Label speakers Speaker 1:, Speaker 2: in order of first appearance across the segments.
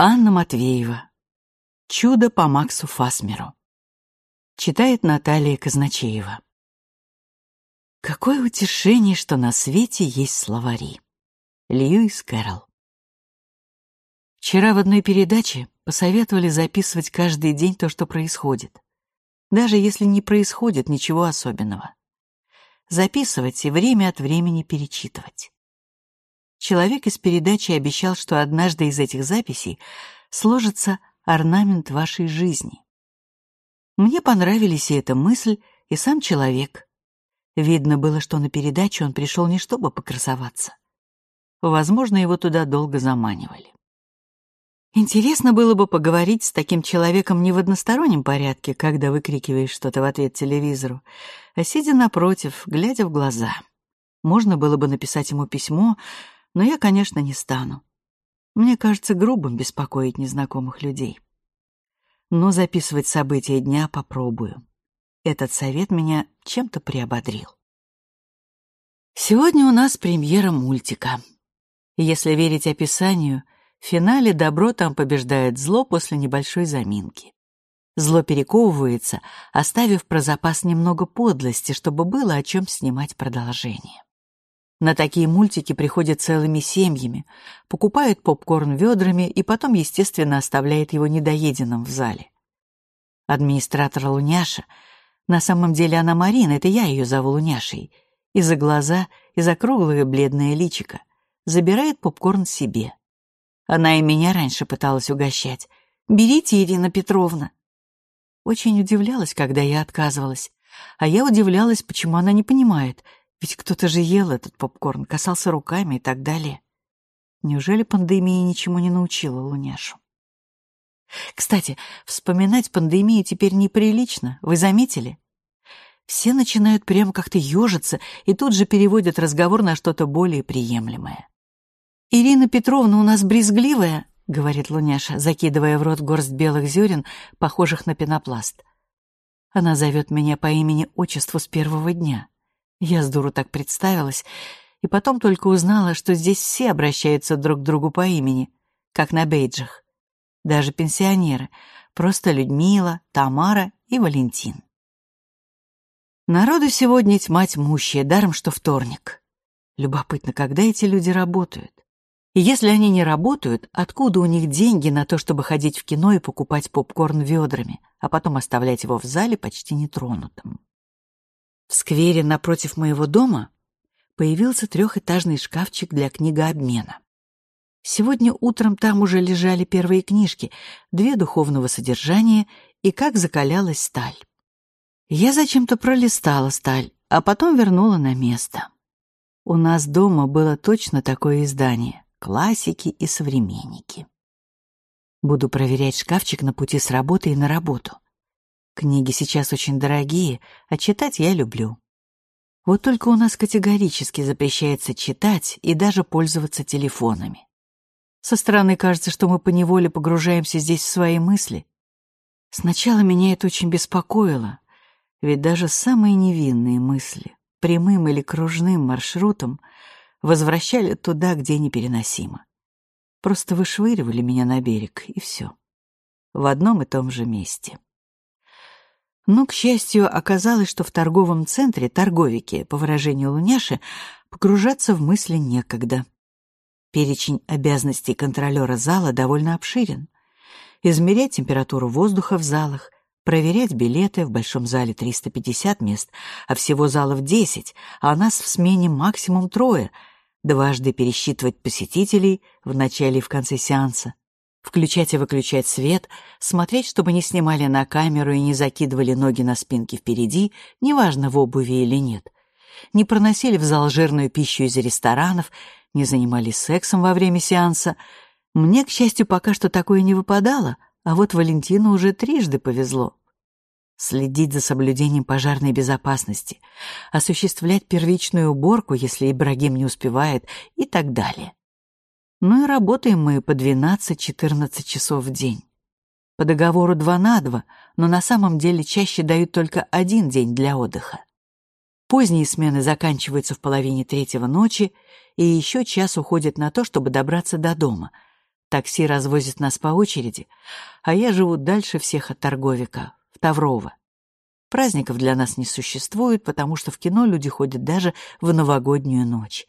Speaker 1: Анна Матвеева. Чудо по Максу Фасмеру. Читает Наталья Казначеева. Какое утешение, что на свете есть словари. Льюис Кэрролл. Вчера в одной передаче посоветовали записывать каждый день то, что происходит. Даже если не происходит ничего особенного. Записывать и время от времени перечитывать. Человек из передачи обещал, что однажды из этих записей сложится орнамент вашей жизни. Мне понравились и эта мысль, и сам человек. Видно было, что на передачу он пришел не чтобы покрасоваться. Возможно, его туда долго заманивали. Интересно было бы поговорить с таким человеком не в одностороннем порядке, когда выкрикиваешь что-то в ответ телевизору, а сидя напротив, глядя в глаза. Можно было бы написать ему письмо, но я, конечно, не стану. Мне кажется грубым беспокоить незнакомых людей. Но записывать события дня попробую. Этот совет меня чем-то приободрил. Сегодня у нас премьера мультика. Если верить описанию, в финале добро там побеждает зло после небольшой заминки. Зло перековывается, оставив про запас немного подлости, чтобы было о чем снимать продолжение. На такие мультики приходят целыми семьями, покупают попкорн ведрами и потом, естественно, оставляет его недоеденным в зале. Администратор Луняша, на самом деле она Марина, это я ее зову Луняшей, и за глаза, и за круглое бледное личико, забирает попкорн себе. Она и меня раньше пыталась угощать. «Берите, Ирина Петровна». Очень удивлялась, когда я отказывалась. А я удивлялась, почему она не понимает — ведь кто-то же ел этот попкорн, касался руками и так далее. Неужели пандемия ничему не научила Луняшу? Кстати, вспоминать пандемию теперь неприлично, вы заметили? Все начинают прямо как-то ежиться и тут же переводят разговор на что-то более приемлемое. «Ирина Петровна у нас брезгливая», — говорит Луняша, закидывая в рот горсть белых зерен, похожих на пенопласт. Она зовет меня по имени-отчеству с первого дня. Я с дуру так представилась, и потом только узнала, что здесь все обращаются друг к другу по имени, как на бейджах. Даже пенсионеры, просто Людмила, Тамара и Валентин. Народу сегодня тьма тьмущая, даром что вторник. Любопытно, когда эти люди работают. И если они не работают, откуда у них деньги на то, чтобы ходить в кино и покупать попкорн ведрами, а потом оставлять его в зале почти нетронутым? В сквере напротив моего дома появился трехэтажный шкафчик для книгообмена. Сегодня утром там уже лежали первые книжки, две духовного содержания и как закалялась сталь. Я зачем-то пролистала сталь, а потом вернула на место. У нас дома было точно такое издание — классики и современники. Буду проверять шкафчик на пути с работы и на работу. Книги сейчас очень дорогие, а читать я люблю. Вот только у нас категорически запрещается читать и даже пользоваться телефонами. Со стороны кажется, что мы поневоле погружаемся здесь в свои мысли. Сначала меня это очень беспокоило, ведь даже самые невинные мысли, прямым или кружным маршрутом, возвращали туда, где непереносимо. Просто вышвыривали меня на берег, и все. В одном и том же месте. Но, к счастью, оказалось, что в торговом центре торговики, по выражению Луняши, погружаться в мысли некогда. Перечень обязанностей контролера зала довольно обширен. Измерять температуру воздуха в залах, проверять билеты, в большом зале 350 мест, а всего залов 10, а нас в смене максимум трое, дважды пересчитывать посетителей в начале и в конце сеанса, включать и выключать свет, смотреть, чтобы не снимали на камеру и не закидывали ноги на спинки впереди, неважно, в обуви или нет. Не проносили в зал жирную пищу из ресторанов, не занимались сексом во время сеанса. Мне, к счастью, пока что такое не выпадало, а вот Валентину уже трижды повезло. Следить за соблюдением пожарной безопасности, осуществлять первичную уборку, если Ибрагим не успевает, и так далее. Ну и работаем мы по 12-14 часов в день. По договору 2 на 2, но на самом деле чаще дают только один день для отдыха. Поздние смены заканчиваются в половине третьего ночи, и еще час уходит на то, чтобы добраться до дома. Такси развозит нас по очереди, а я живу дальше всех от Торговика, в Таврово. Праздников для нас не существует, потому что в кино люди ходят даже в новогоднюю ночь.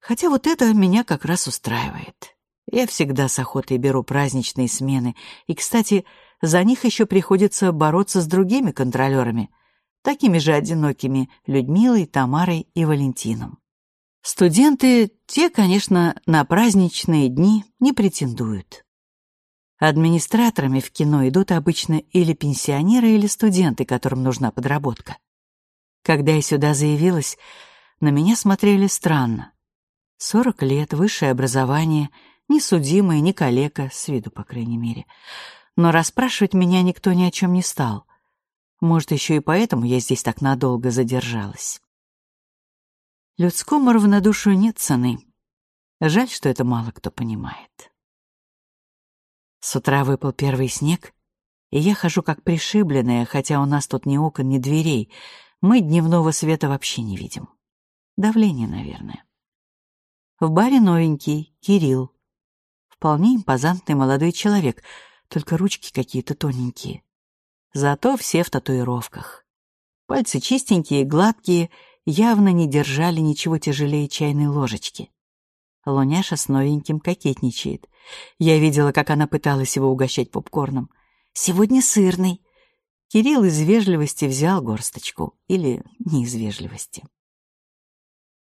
Speaker 1: Хотя вот это меня как раз устраивает. Я всегда с охотой беру праздничные смены, и, кстати, за них еще приходится бороться с другими контролерами, такими же одинокими Людмилой, Тамарой и Валентином. Студенты, те, конечно, на праздничные дни не претендуют. Администраторами в кино идут обычно или пенсионеры, или студенты, которым нужна подработка. Когда я сюда заявилась, на меня смотрели странно. Сорок лет, высшее образование, не судимая, не калека, с виду, по крайней мере. Но расспрашивать меня никто ни о чем не стал. Может, еще и поэтому я здесь так надолго задержалась. Людскому равнодушию нет цены. Жаль, что это мало кто понимает. С утра выпал первый снег, и я хожу как пришибленная, хотя у нас тут ни окон, ни дверей. Мы дневного света вообще не видим. Давление, наверное. В баре новенький, Кирилл. Вполне импозантный молодой человек, только ручки какие-то тоненькие. Зато все в татуировках. Пальцы чистенькие, гладкие — явно не держали ничего тяжелее чайной ложечки. Луняша с новеньким кокетничает. Я видела, как она пыталась его угощать попкорном. «Сегодня сырный». Кирилл из вежливости взял горсточку. Или не из вежливости.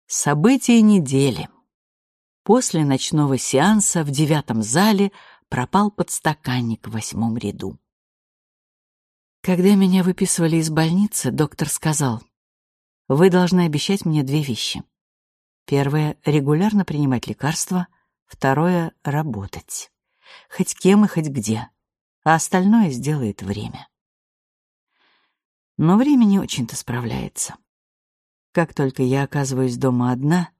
Speaker 1: События недели. После ночного сеанса в девятом зале пропал подстаканник в восьмом ряду. Когда меня выписывали из больницы, доктор сказал, вы должны обещать мне две вещи. Первое — регулярно принимать лекарства. Второе — работать. Хоть кем и хоть где. А остальное сделает время. Но время не очень-то справляется. Как только я оказываюсь дома одна,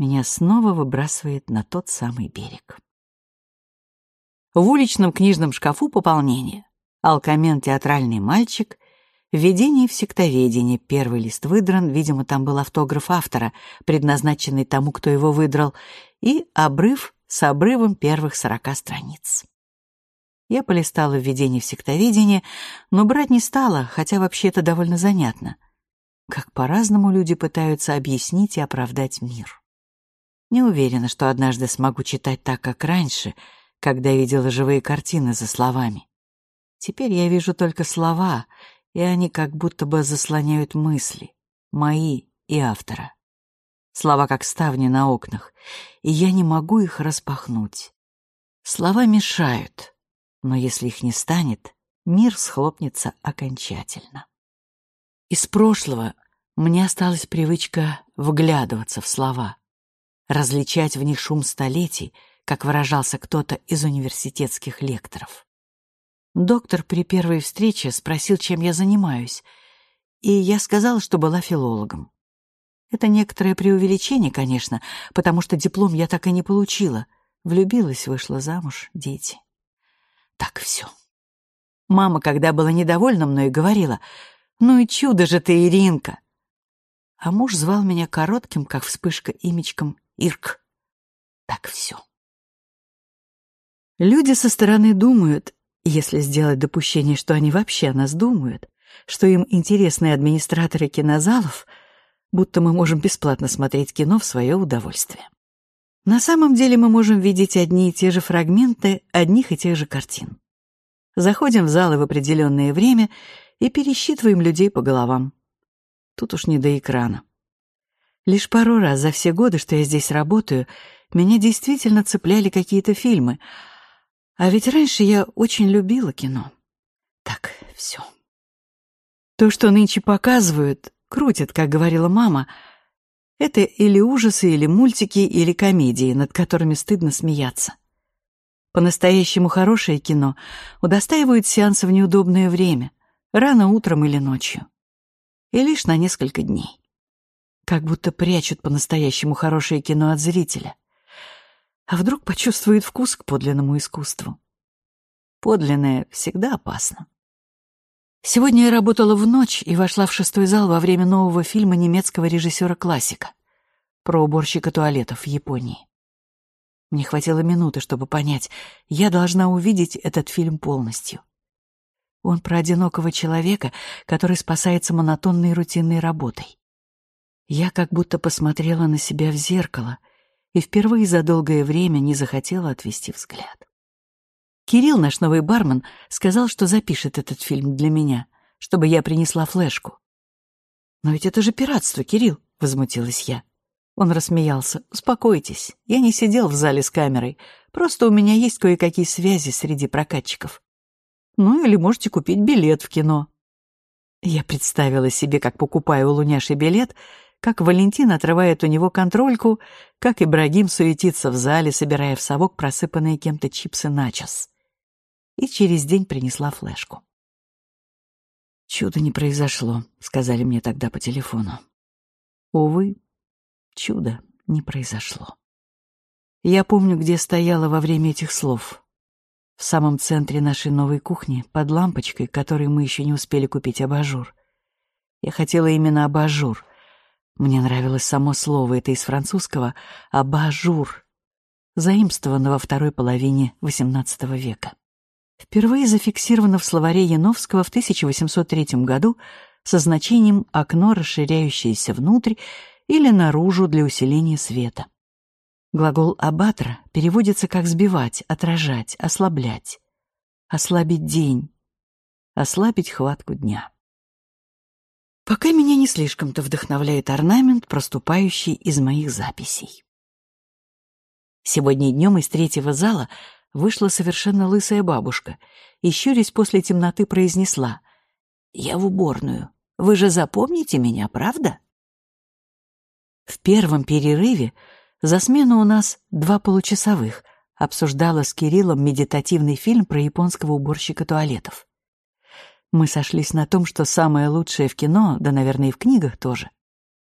Speaker 1: меня снова выбрасывает на тот самый берег. В уличном книжном шкафу пополнение. Алкамен «Театральный мальчик» Введение в сектоведение. Первый лист выдран, видимо, там был автограф автора, предназначенный тому, кто его выдрал, и обрыв с обрывом первых сорока страниц. Я полистала введение в сектоведение, но брать не стала, хотя вообще это довольно занятно. Как по-разному люди пытаются объяснить и оправдать мир. Не уверена, что однажды смогу читать так, как раньше, когда видела живые картины за словами. Теперь я вижу только слова — и они как будто бы заслоняют мысли, мои и автора. Слова как ставни на окнах, и я не могу их распахнуть. Слова мешают, но если их не станет, мир схлопнется окончательно. Из прошлого мне осталась привычка вглядываться в слова, различать в них шум столетий, как выражался кто-то из университетских лекторов. Доктор при первой встрече спросил, чем я занимаюсь, и я сказала, что была филологом. Это некоторое преувеличение, конечно, потому что диплом я так и не получила. Влюбилась, вышла замуж, дети. Так все. Мама, когда была недовольна мной, говорила, «Ну и чудо же ты, Иринка!» А муж звал меня коротким, как вспышка, имечком Ирк. Так все. Люди со стороны думают, если сделать допущение, что они вообще о нас думают, что им интересны администраторы кинозалов, будто мы можем бесплатно смотреть кино в свое удовольствие. На самом деле мы можем видеть одни и те же фрагменты одних и тех же картин. Заходим в залы в определенное время и пересчитываем людей по головам. Тут уж не до экрана. Лишь пару раз за все годы, что я здесь работаю, меня действительно цепляли какие-то фильмы — а ведь раньше я очень любила кино. Так, все. То, что нынче показывают, крутят, как говорила мама, это или ужасы, или мультики, или комедии, над которыми стыдно смеяться. По-настоящему хорошее кино удостаивают сеанса в неудобное время, рано утром или ночью. И лишь на несколько дней. Как будто прячут по-настоящему хорошее кино от зрителя а вдруг почувствует вкус к подлинному искусству. Подлинное всегда опасно. Сегодня я работала в ночь и вошла в шестой зал во время нового фильма немецкого режиссера-классика про уборщика туалетов в Японии. Мне хватило минуты, чтобы понять, я должна увидеть этот фильм полностью. Он про одинокого человека, который спасается монотонной рутинной работой. Я как будто посмотрела на себя в зеркало и впервые за долгое время не захотела отвести взгляд. Кирилл, наш новый бармен, сказал, что запишет этот фильм для меня, чтобы я принесла флешку. «Но ведь это же пиратство, Кирилл», — возмутилась я. Он рассмеялся. «Успокойтесь, я не сидел в зале с камерой, просто у меня есть кое-какие связи среди прокатчиков. Ну или можете купить билет в кино». Я представила себе, как покупаю у Луняши билет, как Валентин отрывает у него контрольку, как Ибрагим суетится в зале, собирая в совок просыпанные кем-то чипсы начос. И через день принесла флешку. «Чудо не произошло», — сказали мне тогда по телефону. Увы, чудо не произошло. Я помню, где стояла во время этих слов. В самом центре нашей новой кухни, под лампочкой, которой мы еще не успели купить абажур. Я хотела именно абажур, мне нравилось само слово, это из французского «абажур», заимствованного во второй половине XVIII века. Впервые зафиксировано в словаре Яновского в 1803 году со значением «окно, расширяющееся внутрь или наружу для усиления света». Глагол «абатра» переводится как «сбивать», «отражать», «ослаблять», «ослабить день», «ослабить хватку дня». Пока меня не слишком-то вдохновляет орнамент, проступающий из моих записей. Сегодня днем из третьего зала вышла совершенно лысая бабушка и, щурясь после темноты, произнесла «Я в уборную. Вы же запомните меня, правда?» В первом перерыве за смену у нас два получасовых обсуждала с Кириллом медитативный фильм про японского уборщика туалетов. Мы сошлись на том, что самое лучшее в кино, да, наверное, и в книгах тоже,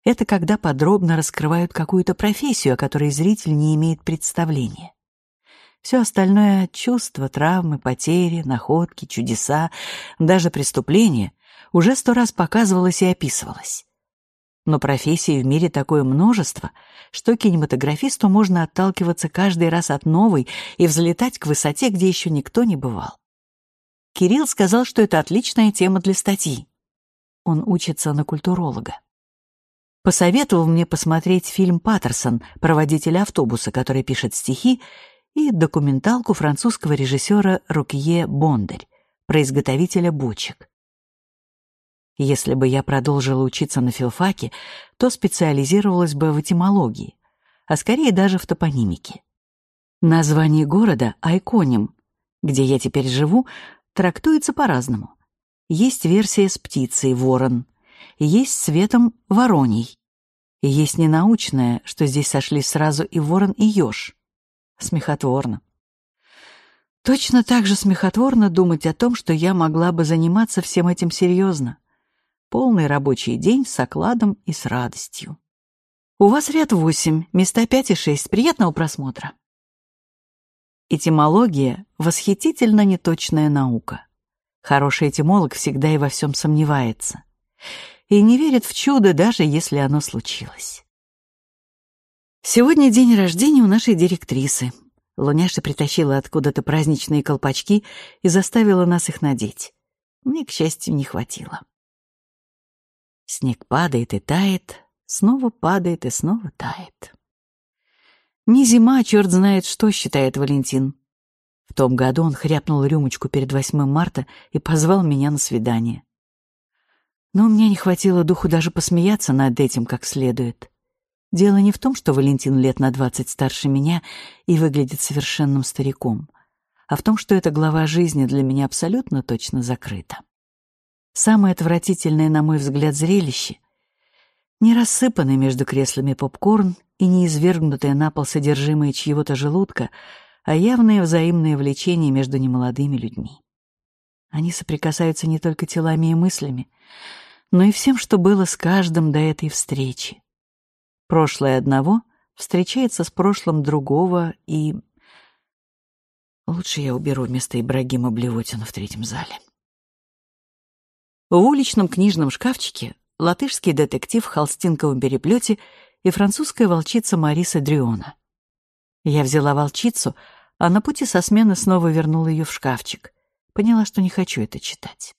Speaker 1: это когда подробно раскрывают какую-то профессию, о которой зритель не имеет представления. Все остальное — чувства, травмы, потери, находки, чудеса, даже преступления — уже сто раз показывалось и описывалось. Но профессий в мире такое множество, что кинематографисту можно отталкиваться каждый раз от новой и взлетать к высоте, где еще никто не бывал. Кирилл сказал, что это отличная тема для статьи. Он учится на культуролога. Посоветовал мне посмотреть фильм «Паттерсон», проводителя автобуса, который пишет стихи, и документалку французского режиссера Рукье Бондарь, про бочек. Если бы я продолжила учиться на филфаке, то специализировалась бы в этимологии, а скорее даже в топонимике. Название города Айконим, где я теперь живу, трактуется по-разному. Есть версия с птицей ворон, есть с цветом вороний, есть ненаучная, что здесь сошлись сразу и ворон, и еж. Смехотворно. Точно так же смехотворно думать о том, что я могла бы заниматься всем этим серьезно. Полный рабочий день с окладом и с радостью. У вас ряд восемь, места пять и шесть. Приятного просмотра. Этимология — восхитительно неточная наука. Хороший этимолог всегда и во всем сомневается. И не верит в чудо, даже если оно случилось. Сегодня день рождения у нашей директрисы. Луняша притащила откуда-то праздничные колпачки и заставила нас их надеть. Мне, к счастью, не хватило. Снег падает и тает, снова падает и снова тает. Не зима, черт знает что, считает Валентин. В том году он хряпнул рюмочку перед 8 марта и позвал меня на свидание. Но меня не хватило духу даже посмеяться над этим как следует. Дело не в том, что Валентин лет на двадцать старше меня и выглядит совершенным стариком, а в том, что эта глава жизни для меня абсолютно точно закрыта. Самое отвратительное, на мой взгляд, зрелище — не рассыпанный между креслами попкорн и не извергнутое на пол содержимое чьего-то желудка, а явное взаимное влечение между немолодыми людьми. Они соприкасаются не только телами и мыслями, но и всем, что было с каждым до этой встречи. Прошлое одного встречается с прошлым другого, и... Лучше я уберу вместо Ибрагима Блевотина в третьем зале. В уличном книжном шкафчике латышский детектив в холстинковом переплете и французская волчица Мариса Дрюона. Я взяла волчицу, а на пути со смены снова вернула ее в шкафчик. Поняла, что не хочу это читать.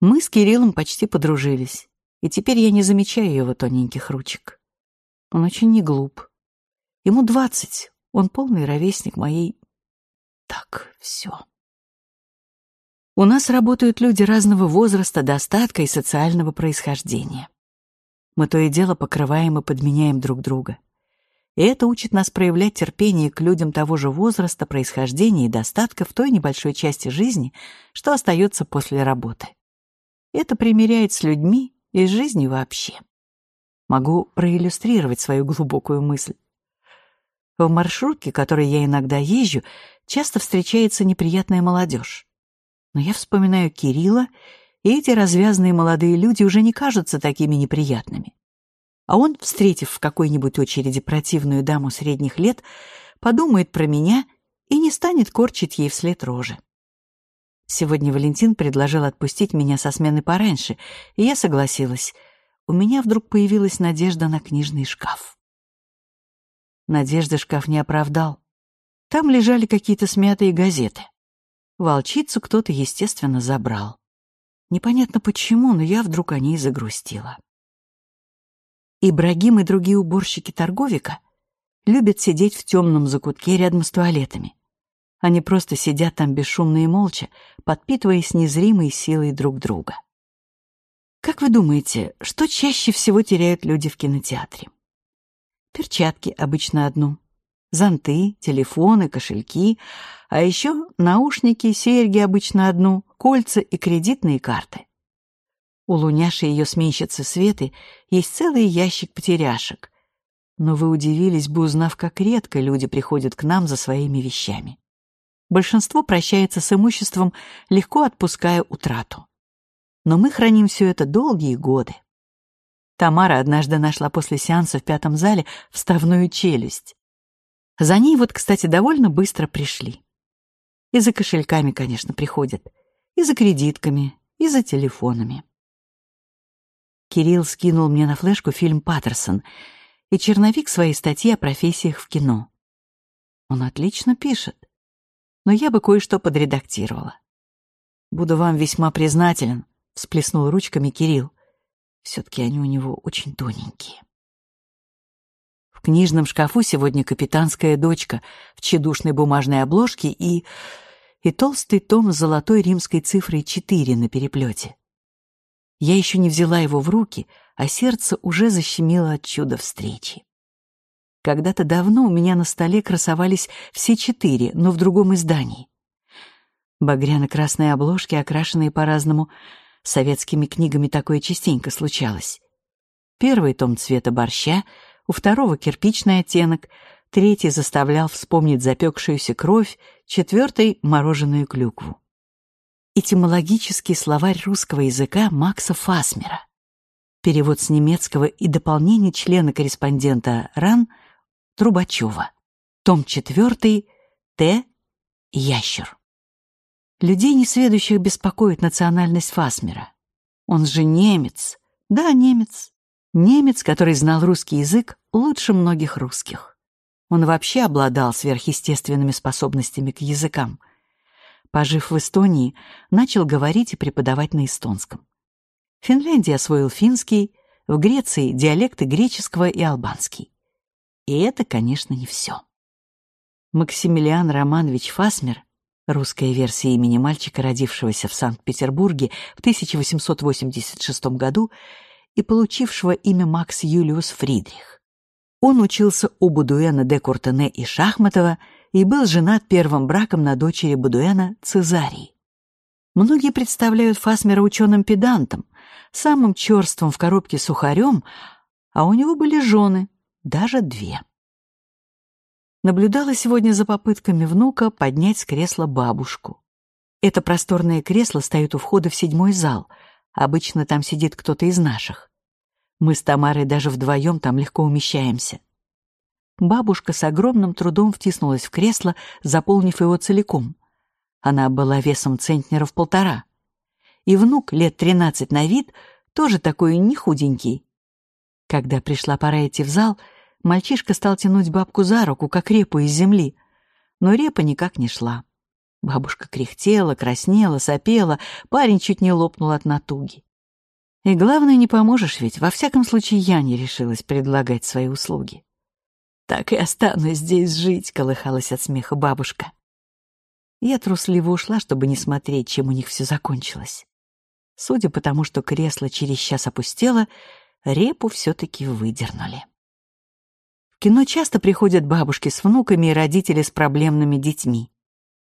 Speaker 1: Мы с Кириллом почти подружились, и теперь я не замечаю его тоненьких ручек. Он очень не глуп. Ему двадцать, он полный ровесник моей... Так, все. У нас работают люди разного возраста, достатка и социального происхождения. Мы то и дело покрываем и подменяем друг друга. И это учит нас проявлять терпение к людям того же возраста, происхождения и достатка в той небольшой части жизни, что остается после работы. Это примеряет с людьми и с жизнью вообще. Могу проиллюстрировать свою глубокую мысль. В маршрутке, которой я иногда езжу, часто встречается неприятная молодежь. Но я вспоминаю Кирилла, и эти развязные молодые люди уже не кажутся такими неприятными а он, встретив в какой-нибудь очереди противную даму средних лет, подумает про меня и не станет корчить ей вслед рожи. Сегодня Валентин предложил отпустить меня со смены пораньше, и я согласилась. У меня вдруг появилась надежда на книжный шкаф. Надежды шкаф не оправдал. Там лежали какие-то смятые газеты. Волчицу кто-то, естественно, забрал. Непонятно почему, но я вдруг о ней загрустила. Ибрагим и другие уборщики торговика любят сидеть в темном закутке рядом с туалетами. Они просто сидят там бесшумно и молча, подпитываясь незримой силой друг друга. Как вы думаете, что чаще всего теряют люди в кинотеатре? Перчатки обычно одну, зонты, телефоны, кошельки, а еще наушники, серьги обычно одну, кольца и кредитные карты. У Луняши и ее сменщицы Светы есть целый ящик потеряшек. Но вы удивились бы, узнав, как редко люди приходят к нам за своими вещами. Большинство прощается с имуществом, легко отпуская утрату. Но мы храним все это долгие годы. Тамара однажды нашла после сеанса в пятом зале вставную челюсть. За ней вот, кстати, довольно быстро пришли. И за кошельками, конечно, приходят, и за кредитками, и за телефонами. Кирилл скинул мне на флешку фильм «Паттерсон» и черновик своей статьи о профессиях в кино. Он отлично пишет, но я бы кое-что подредактировала. «Буду вам весьма признателен», — всплеснул ручками Кирилл. «Все-таки они у него очень тоненькие». В книжном шкафу сегодня капитанская дочка в тщедушной бумажной обложке и... и толстый том с золотой римской цифрой 4 на переплете. Я еще не взяла его в руки, а сердце уже защемило от чуда встречи. Когда-то давно у меня на столе красовались все четыре, но в другом издании. Багряно-красные обложки, окрашенные по-разному. Советскими книгами такое частенько случалось. Первый том цвета борща, у второго кирпичный оттенок, третий заставлял вспомнить запекшуюся кровь, четвертый — мороженую клюкву этимологический словарь русского языка Макса Фасмера. Перевод с немецкого и дополнение члена-корреспондента РАН Трубачева. Том 4. Т. Ящер. Людей несведущих беспокоит национальность Фасмера. Он же немец. Да, немец. Немец, который знал русский язык лучше многих русских. Он вообще обладал сверхъестественными способностями к языкам. Пожив в Эстонии, начал говорить и преподавать на эстонском. В Финляндии освоил финский, в Греции — диалекты греческого и албанский. И это, конечно, не все. Максимилиан Романович Фасмер, русская версия имени мальчика, родившегося в Санкт-Петербурге в 1886 году и получившего имя Макс Юлиус Фридрих. Он учился у Будуэна де Куртене и Шахматова — и был женат первым браком на дочери Будуэна Цезарии. Многие представляют Фасмера ученым-педантом, самым черствым в коробке сухарем, а у него были жены, даже две. Наблюдала сегодня за попытками внука поднять с кресла бабушку. Это просторное кресло стоит у входа в седьмой зал. Обычно там сидит кто-то из наших. Мы с Тамарой даже вдвоем там легко умещаемся. Бабушка с огромным трудом втиснулась в кресло, заполнив его целиком. Она была весом центнеров полтора. И внук, лет тринадцать на вид, тоже такой не худенький. Когда пришла пора идти в зал, мальчишка стал тянуть бабку за руку, как репу из земли. Но репа никак не шла. Бабушка кряхтела, краснела, сопела, парень чуть не лопнул от натуги. И главное, не поможешь ведь, во всяком случае я не решилась предлагать свои услуги. «Так и останусь здесь жить», — колыхалась от смеха бабушка. Я трусливо ушла, чтобы не смотреть, чем у них все закончилось. Судя по тому, что кресло через час опустело, репу все-таки выдернули. В кино часто приходят бабушки с внуками и родители с проблемными детьми.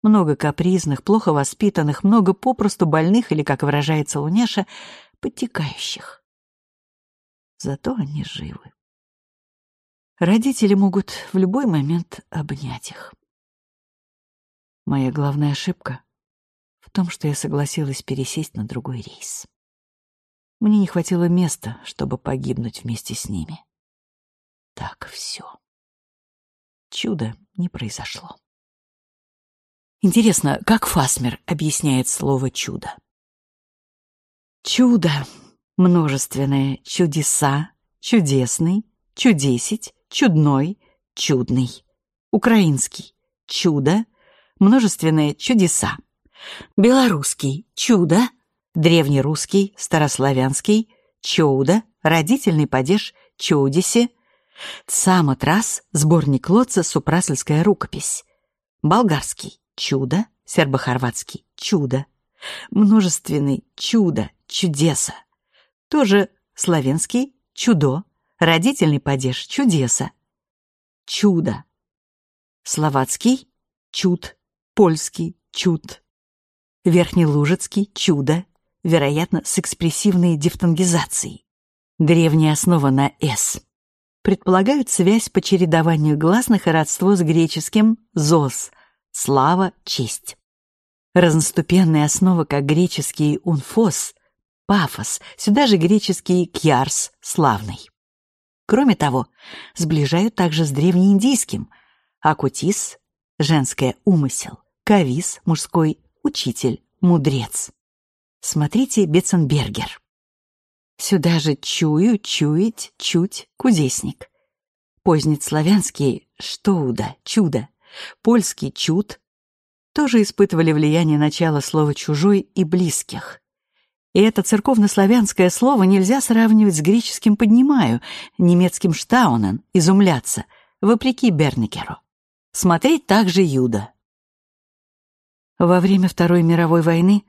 Speaker 1: Много капризных, плохо воспитанных, много попросту больных или, как выражается Луняша, подтекающих. Зато они живы. Родители могут в любой момент обнять их. Моя главная ошибка в том, что я согласилась пересесть на другой рейс. Мне не хватило места, чтобы погибнуть вместе с ними. Так все. Чудо не произошло. Интересно, как Фасмер объясняет слово «чудо»? Чудо, множественное, чудеса, чудесный, чудесить, чудной, чудный. Украинский. Чудо, множественное чудеса. Белорусский. Чудо, древнерусский, старославянский. Чудо, родительный падеж. Чудесе, Самотрас, сборник Лотца, супрасельская рукопись. Болгарский. Чудо, сербо-хорватский. Чудо, множественный чудо, чудеса. Тоже славянский чудо, родительный падеж чудеса. Чудо. Словацкий чуд, польский чуд. Верхнелужецкий чудо, вероятно, с экспрессивной дифтонгизацией. Древняя основа на «с». Предполагают связь по чередованию гласных и родство с греческим «зос» — слава, честь. Разноступенная основа, как греческий «унфос» — пафос, сюда же греческий «кьярс» — славный. Кроме того, сближают также с древнеиндийским «акутис» — женское «умысел», «кавис» — мужской «учитель», «мудрец». Смотрите Бетценбергер. Сюда же чую, чуять, чуть, кудесник. Позднеславянский «штоуда», «чудо», польский «чуд» тоже испытывали влияние начала слова «чужой» и «близких». И это церковнославянское слово нельзя сравнивать с греческим «поднимаю», немецким «штаунен», «изумляться», вопреки Берникеру. Смотреть также Юда. Во время Второй мировой войны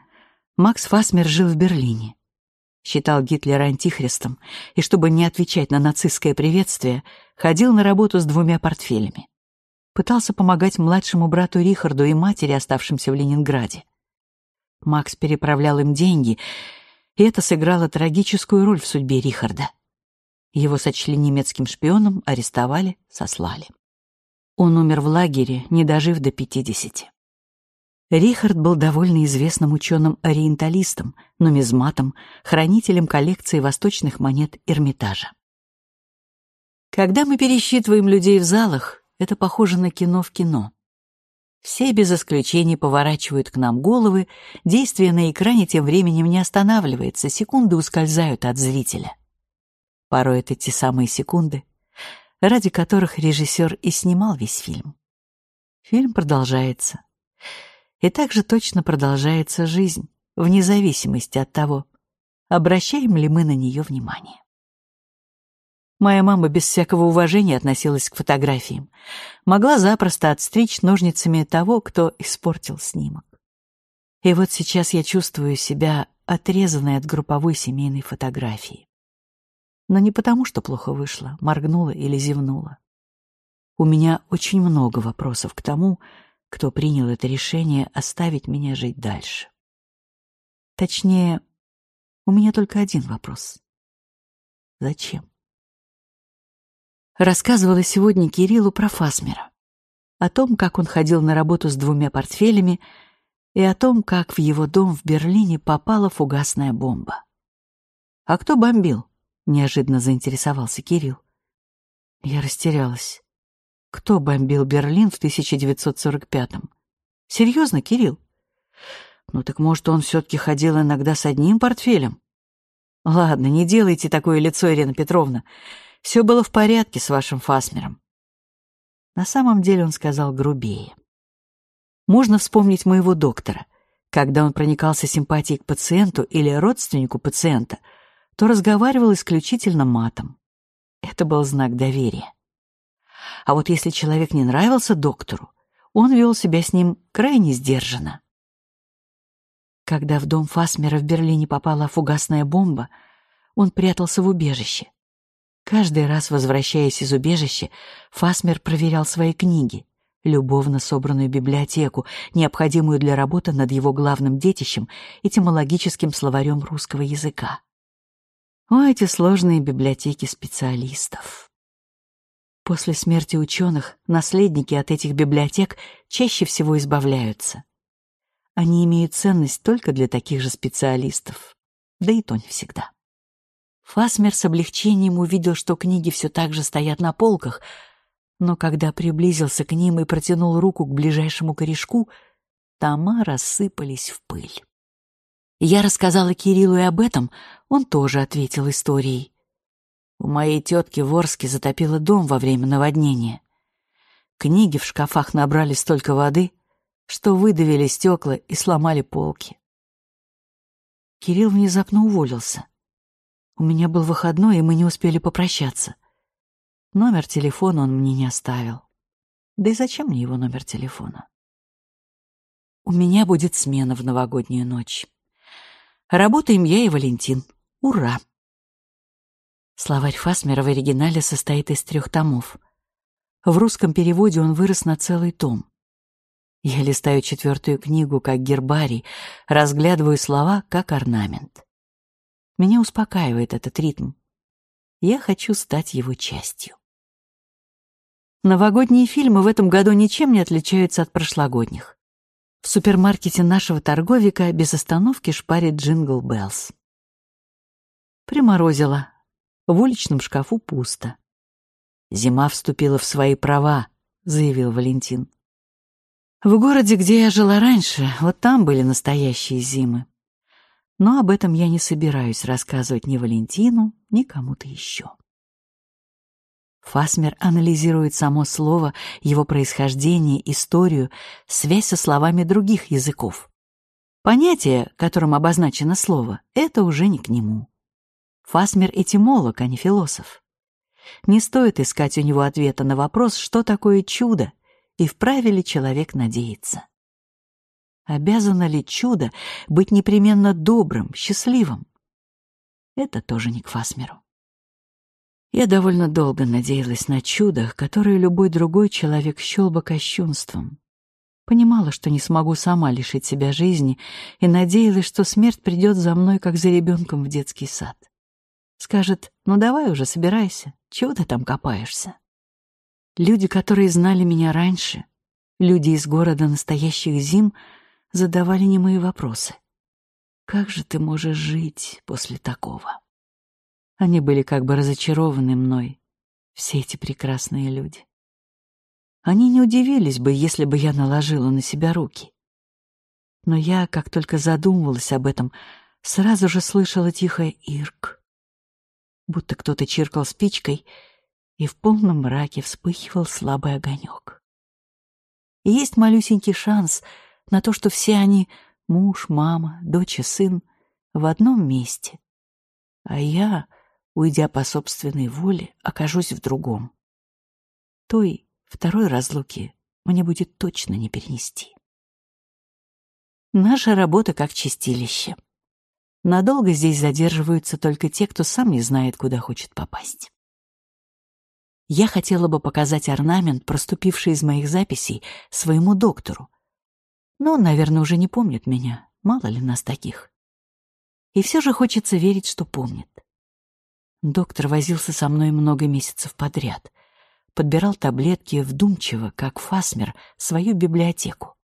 Speaker 1: Макс Фасмер жил в Берлине. Считал Гитлера антихристом, и чтобы не отвечать на нацистское приветствие, ходил на работу с двумя портфелями. Пытался помогать младшему брату Рихарду и матери, оставшимся в Ленинграде. Макс переправлял им деньги, и это сыграло трагическую роль в судьбе Рихарда. Его сочли немецким шпионом, арестовали, сослали. Он умер в лагере, не дожив до пятидесяти. Рихард был довольно известным ученым-ориенталистом, нумизматом, хранителем коллекции восточных монет Эрмитажа. Когда мы пересчитываем людей в залах, это похоже на кино в кино. Все без исключения поворачивают к нам головы, действие на экране тем временем не останавливается, секунды ускользают от зрителя. Порой это те самые секунды, ради которых режиссер и снимал весь фильм. Фильм продолжается. И также точно продолжается жизнь, вне зависимости от того, обращаем ли мы на нее внимание. Моя мама без всякого уважения относилась к фотографиям. Могла запросто отстричь ножницами того, кто испортил снимок. И вот сейчас я чувствую себя отрезанной от групповой семейной фотографии. Но не потому, что плохо вышло, моргнула или зевнула. У меня очень много вопросов к тому, кто принял это решение оставить меня жить дальше. Точнее, у меня только один вопрос. Зачем? Рассказывала сегодня Кириллу про Фасмера, о том, как он ходил на работу с двумя портфелями и о том, как в его дом в Берлине попала фугасная бомба. «А кто бомбил?» — неожиданно заинтересовался Кирилл. Я растерялась. Кто бомбил Берлин в 1945-м? Серьезно, Кирилл? Ну так может, он все-таки ходил иногда с одним портфелем? Ладно, не делайте такое лицо, Ирина Петровна. Все было в порядке с вашим Фасмером. На самом деле он сказал грубее. Можно вспомнить моего доктора. Когда он проникался симпатией к пациенту или родственнику пациента, то разговаривал исключительно матом. Это был знак доверия. А вот если человек не нравился доктору, он вел себя с ним крайне сдержанно. Когда в дом Фасмера в Берлине попала фугасная бомба, он прятался в убежище. Каждый раз, возвращаясь из убежища, Фасмер проверял свои книги, любовно собранную библиотеку, необходимую для работы над его главным детищем — этимологическим словарем русского языка. О, эти сложные библиотеки специалистов! После смерти ученых наследники от этих библиотек чаще всего избавляются. Они имеют ценность только для таких же специалистов, да и то не всегда. Фасмер с облегчением увидел, что книги все так же стоят на полках, но когда приблизился к ним и протянул руку к ближайшему корешку, тома рассыпались в пыль. Я рассказала Кириллу и об этом, он тоже ответил историей. У моей тетки в Орске затопило дом во время наводнения. Книги в шкафах набрали столько воды, что выдавили стекла и сломали полки. Кирилл внезапно уволился. У меня был выходной, и мы не успели попрощаться. Номер телефона он мне не оставил. Да и зачем мне его номер телефона? У меня будет смена в новогоднюю ночь. Работаем я и Валентин. Ура! Словарь Фасмера в оригинале состоит из трех томов. В русском переводе он вырос на целый том. Я листаю четвертую книгу как гербарий, разглядываю слова как орнамент. Меня успокаивает этот ритм. Я хочу стать его частью. Новогодние фильмы в этом году ничем не отличаются от прошлогодних. В супермаркете нашего торговика без остановки шпарит Jingle Bells. Приморозило, в уличном шкафу пусто. «Зима вступила в свои права», — заявил Валентин. «В городе, где я жила раньше, вот там были настоящие зимы. Но об этом я не собираюсь рассказывать ни Валентину, ни кому-то еще». Фасмер анализирует само слово, его происхождение, историю, связь со словами других языков. Понятие, которым обозначено слово, это уже не к нему. Фасмер — этимолог, а не философ. Не стоит искать у него ответа на вопрос, что такое чудо и вправе ли человек надеяться. Обязано ли чудо быть непременно добрым, счастливым? Это тоже не к Фасмеру. Я довольно долго надеялась на чудо, которое любой другой человек счел бы кощунством. Понимала, что не смогу сама лишить себя жизни, и надеялась, что смерть придет за мной, как за ребенком в детский сад. Скажет, ну давай уже, собирайся, чего ты там копаешься? Люди, которые знали меня раньше, люди из города настоящих зим, задавали немые вопросы. Как же ты можешь жить после такого? Они были как бы разочарованы мной, все эти прекрасные люди. Они не удивились бы, если бы я наложила на себя руки. Но я, как только задумывалась об этом, сразу же слышала тихое «Ирк» будто кто-то чиркал спичкой, и в полном мраке вспыхивал слабый огонек. И есть малюсенький шанс на то, что все они — муж, мама, дочь и сын — в одном месте, а я, уйдя по собственной воле, окажусь в другом. Той второй разлуки мне будет точно не перенести. Наша работа как чистилище — Надолго здесь задерживаются только те, кто сам не знает, куда хочет попасть. Я хотела бы показать орнамент, проступивший из моих записей, своему доктору. Но он, наверное, уже не помнит меня, мало ли нас таких. И все же хочется верить, что помнит. Доктор возился со мной много месяцев подряд. Подбирал таблетки вдумчиво, как Фасмер, свою библиотеку.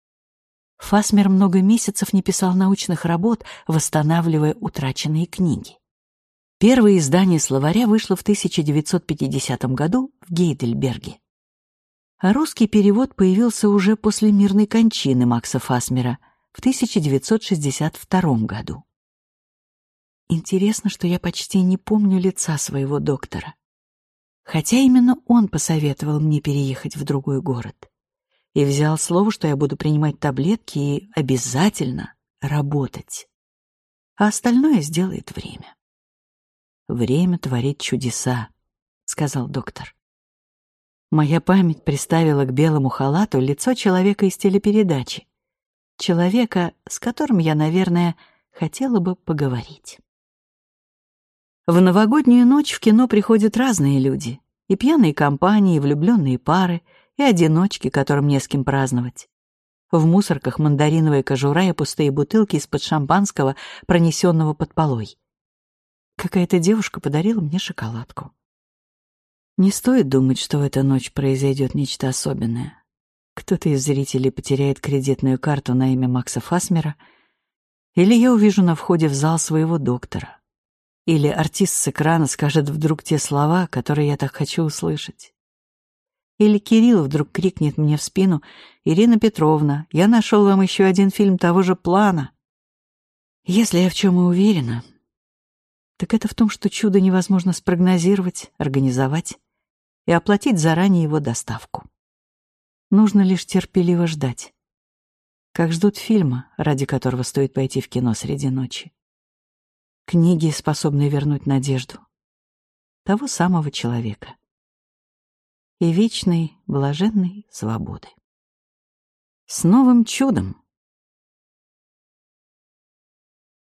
Speaker 1: Фасмер много месяцев не писал научных работ, восстанавливая утраченные книги. Первое издание словаря вышло в 1950 году в Гейдельберге. А русский перевод появился уже после мирной кончины Макса Фасмера в 1962 году. Интересно, что я почти не помню лица своего доктора. Хотя именно он посоветовал мне переехать в другой город. И взял слово, что я буду принимать таблетки и обязательно работать. А остальное сделает время. «Время творит чудеса», — сказал доктор. Моя память приставила к белому халату лицо человека из телепередачи. Человека, с которым я, наверное, хотела бы поговорить. В новогоднюю ночь в кино приходят разные люди. И пьяные компании, и влюбленные пары, и одиночки, которым не с кем праздновать. В мусорках мандариновая кожура и пустые бутылки из-под шампанского, пронесенного под полой. Какая-то девушка подарила мне шоколадку. Не стоит думать, что в эту ночь произойдет нечто особенное. Кто-то из зрителей потеряет кредитную карту на имя Макса Фасмера, или я увижу на входе в зал своего доктора, или артист с экрана скажет вдруг те слова, которые я так хочу услышать. Или Кирилл вдруг крикнет мне в спину, «Ирина Петровна, я нашел вам еще один фильм того же плана». Если я в чем и уверена, так это в том, что чудо невозможно спрогнозировать, организовать и оплатить заранее его доставку. Нужно лишь терпеливо ждать. Как ждут фильма, ради которого стоит пойти в кино среди ночи. Книги, способные вернуть надежду. Того самого человека. И вечной, блаженной свободы. С новым чудом!